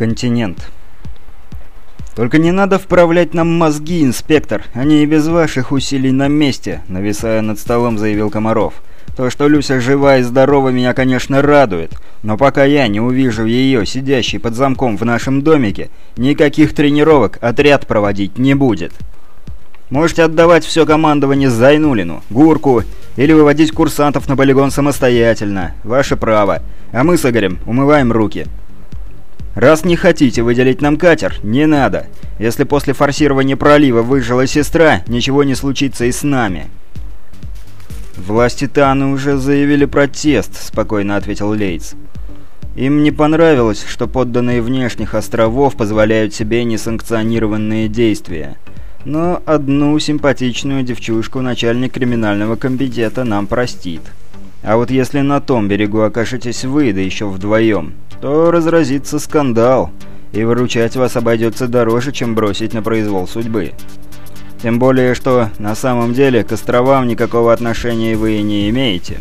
Континент. «Только не надо вправлять нам мозги, инспектор. Они и без ваших усилий на месте», — нависая над столом, заявил Комаров. «То, что Люся жива и здорова, меня, конечно, радует. Но пока я не увижу ее, сидящей под замком в нашем домике, никаких тренировок отряд проводить не будет. Можете отдавать все командование Зайнулину, Гурку или выводить курсантов на полигон самостоятельно. Ваше право. А мы с Игорем умываем руки». Раз не хотите выделить нам катер, не надо. Если после форсирования пролива выжила сестра, ничего не случится и с нами. «Власти Таны уже заявили протест», — спокойно ответил Лейтс. «Им не понравилось, что подданные внешних островов позволяют себе несанкционированные действия. Но одну симпатичную девчушку начальник криминального комитета нам простит. А вот если на том берегу окажетесь вы, да еще вдвоем, то разразится скандал, и выручать вас обойдется дороже, чем бросить на произвол судьбы. Тем более, что на самом деле к островам никакого отношения вы не имеете.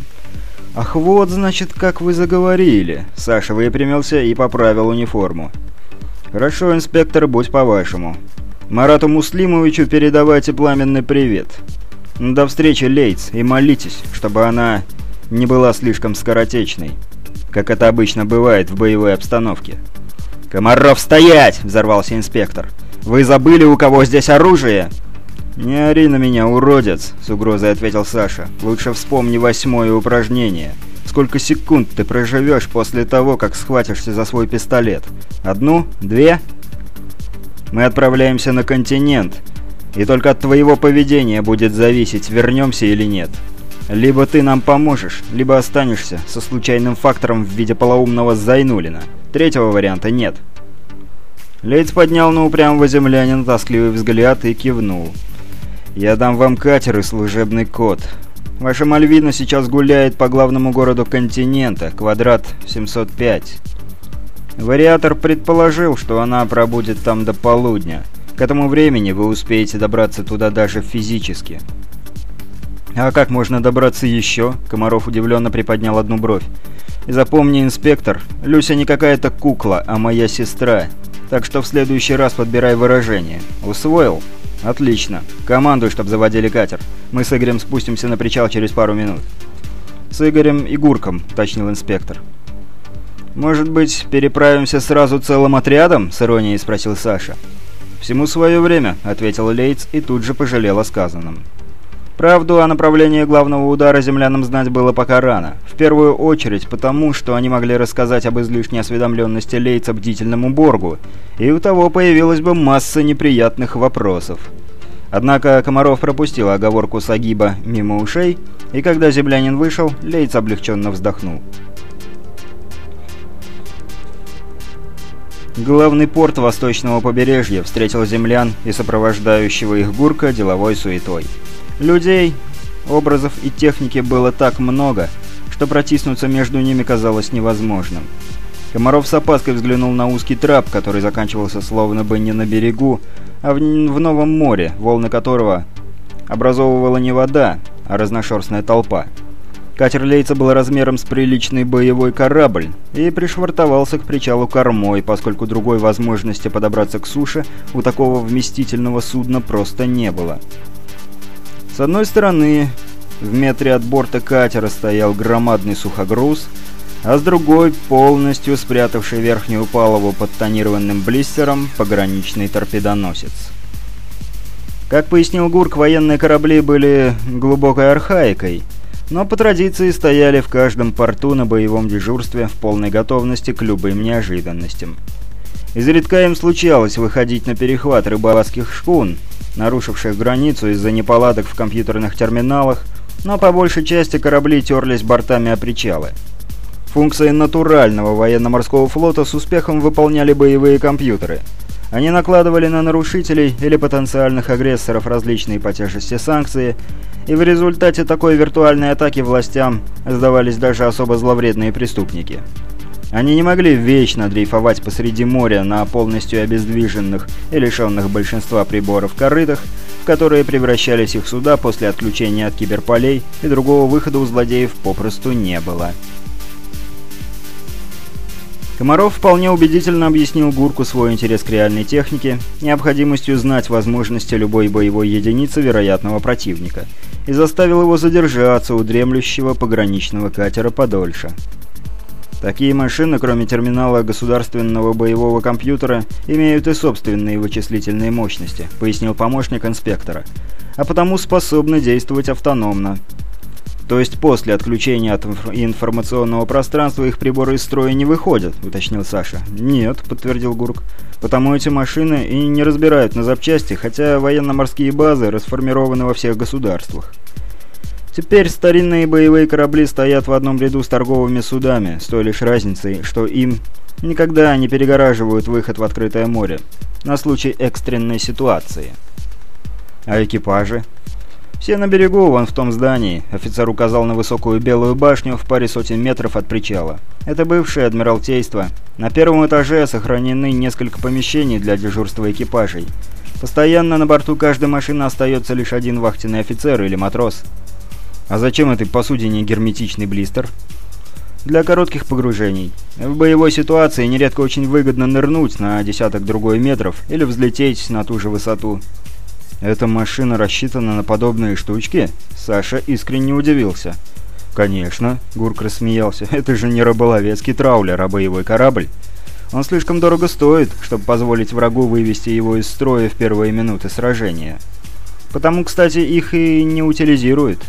«Ах, вот, значит, как вы заговорили!» Саша выпрямился и поправил униформу. «Хорошо, инспектор, будь по-вашему. Марату Муслимовичу передавайте пламенный привет. До встречи, Лейтс, и молитесь, чтобы она не была слишком скоротечной» как это обычно бывает в боевой обстановке. «Комаров, стоять!» — взорвался инспектор. «Вы забыли, у кого здесь оружие?» «Не ори на меня, уродец!» — с угрозой ответил Саша. «Лучше вспомни восьмое упражнение. Сколько секунд ты проживешь после того, как схватишься за свой пистолет? Одну? Две?» «Мы отправляемся на континент, и только от твоего поведения будет зависеть, вернемся или нет». Либо ты нам поможешь, либо останешься со случайным фактором в виде полоумного Зайнулина. Третьего варианта нет. Лейц поднял на упрямого землянина тоскливый взгляд и кивнул. «Я дам вам катер и служебный код. Ваша Мальвина сейчас гуляет по главному городу континента, квадрат 705. Вариатор предположил, что она пробудет там до полудня. К этому времени вы успеете добраться туда даже физически». «А как можно добраться еще?» Комаров удивленно приподнял одну бровь. «И запомни, инспектор, Люся не какая-то кукла, а моя сестра. Так что в следующий раз подбирай выражение. Усвоил? Отлично. Командуй, чтоб заводили катер. Мы с Игорем спустимся на причал через пару минут». «С Игорем и Гурком», — уточнил инспектор. «Может быть, переправимся сразу целым отрядом?» — с иронией спросил Саша. «Всему свое время», — ответил Лейтс и тут же пожалел о сказанном. Правду о направлении главного удара землянам знать было пока рано. В первую очередь потому, что они могли рассказать об излишней осведомленности Лейца бдительному Боргу, и у того появилась бы масса неприятных вопросов. Однако Комаров пропустил оговорку Сагиба мимо ушей, и когда землянин вышел, Лейц облегченно вздохнул. Главный порт восточного побережья встретил землян и сопровождающего их Гурка деловой суетой. Людей, образов и техники было так много, что протиснуться между ними казалось невозможным. Комаров с опаской взглянул на узкий трап, который заканчивался словно бы не на берегу, а в, в новом море, волны которого образовывала не вода, а разношерстная толпа. Катер Лейца был размером с приличный боевой корабль и пришвартовался к причалу кормой, поскольку другой возможности подобраться к суше у такого вместительного судна просто не было. С одной стороны, в метре от борта катера стоял громадный сухогруз, а с другой, полностью спрятавший верхнюю палубу под тонированным блистером, пограничный торпедоносец. Как пояснил Гурк, военные корабли были глубокой архаикой, но по традиции стояли в каждом порту на боевом дежурстве в полной готовности к любым неожиданностям. Изредка им случалось выходить на перехват рыбацких шкун, нарушивших границу из-за неполадок в компьютерных терминалах, но по большей части корабли терлись бортами о причалы. Функции натурального военно-морского флота с успехом выполняли боевые компьютеры. Они накладывали на нарушителей или потенциальных агрессоров различные по тяжести санкции, и в результате такой виртуальной атаки властям сдавались даже особо зловредные преступники. Они не могли вечно дрейфовать посреди моря на полностью обездвиженных и лишенных большинства приборов корытах, в которые превращались их суда после отключения от киберполей, и другого выхода у злодеев попросту не было. Комаров вполне убедительно объяснил Гурку свой интерес к реальной технике, необходимостью знать возможности любой боевой единицы вероятного противника, и заставил его задержаться у дремлющего пограничного катера подольше. Такие машины, кроме терминала государственного боевого компьютера, имеют и собственные вычислительные мощности, пояснил помощник инспектора, а потому способны действовать автономно, то есть после отключения от информационного пространства их приборы из строя не выходят, уточнил Саша. Нет, подтвердил Гурк. Потому эти машины и не разбирают на запчасти, хотя военно-морские базы расформированы во всех государствах. Теперь старинные боевые корабли стоят в одном ряду с торговыми судами, с той лишь разницей, что им никогда не перегораживают выход в открытое море на случай экстренной ситуации. А экипажи? «Все на берегу, вон в том здании», — офицер указал на высокую белую башню в паре сотен метров от причала. «Это бывшее Адмиралтейство. На первом этаже сохранены несколько помещений для дежурства экипажей. Постоянно на борту каждой машины остается лишь один вахтенный офицер или матрос». «А зачем этой посудине герметичный блистер?» для коротких погружений. В боевой ситуации нередко очень выгодно нырнуть на десяток другой метров или взлететь на ту же высоту. «Эта машина рассчитана на подобные штучки?» Саша искренне удивился. «Конечно», — Гурк рассмеялся, — «это же не рыболовецкий траулер, а боевой корабль. Он слишком дорого стоит, чтобы позволить врагу вывести его из строя в первые минуты сражения. Потому, кстати, их и не утилизируют».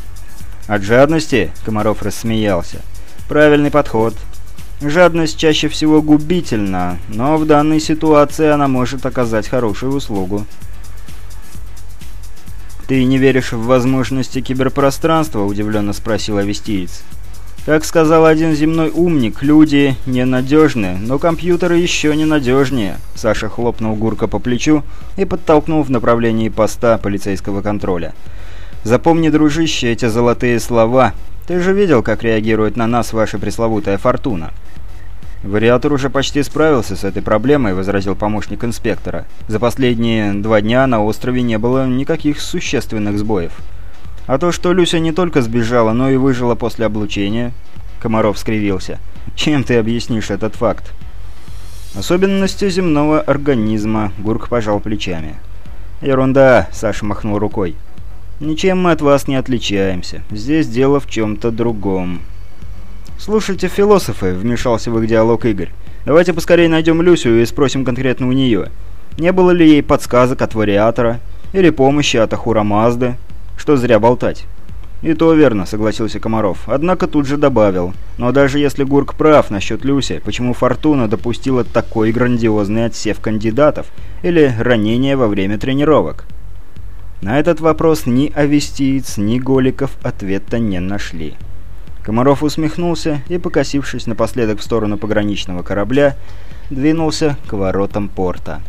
«От жадности?» — Комаров рассмеялся. «Правильный подход. Жадность чаще всего губительна, но в данной ситуации она может оказать хорошую услугу». «Ты не веришь в возможности киберпространства?» – удивленно спросил Авестиец. «Как сказал один земной умник, люди ненадежны, но компьютеры еще ненадежнее». Саша хлопнул Гурка по плечу и подтолкнул в направлении поста полицейского контроля. «Запомни, дружище, эти золотые слова. Ты же видел, как реагирует на нас ваша пресловутая фортуна». «Вариатор уже почти справился с этой проблемой», — возразил помощник инспектора. «За последние два дня на острове не было никаких существенных сбоев. А то, что Люся не только сбежала, но и выжила после облучения...» Комаров скривился. «Чем ты объяснишь этот факт?» «Особенности земного организма», — Гурк пожал плечами. «Ерунда», — Саша махнул рукой. «Ничем мы от вас не отличаемся. Здесь дело в чем-то другом». «Слушайте, философы», — вмешался в их диалог Игорь. «Давайте поскорее найдем Люсю и спросим конкретно у нее. Не было ли ей подсказок от вариатора? Или помощи от Ахура Мазды? Что зря болтать?» «И то верно», — согласился Комаров. Однако тут же добавил. «Но даже если Гурк прав насчет Люси, почему Фортуна допустила такой грандиозный отсев кандидатов или ранение во время тренировок?» На этот вопрос ни Авестиец, ни Голиков ответа не нашли. Комаров усмехнулся и, покосившись напоследок в сторону пограничного корабля, двинулся к воротам порта.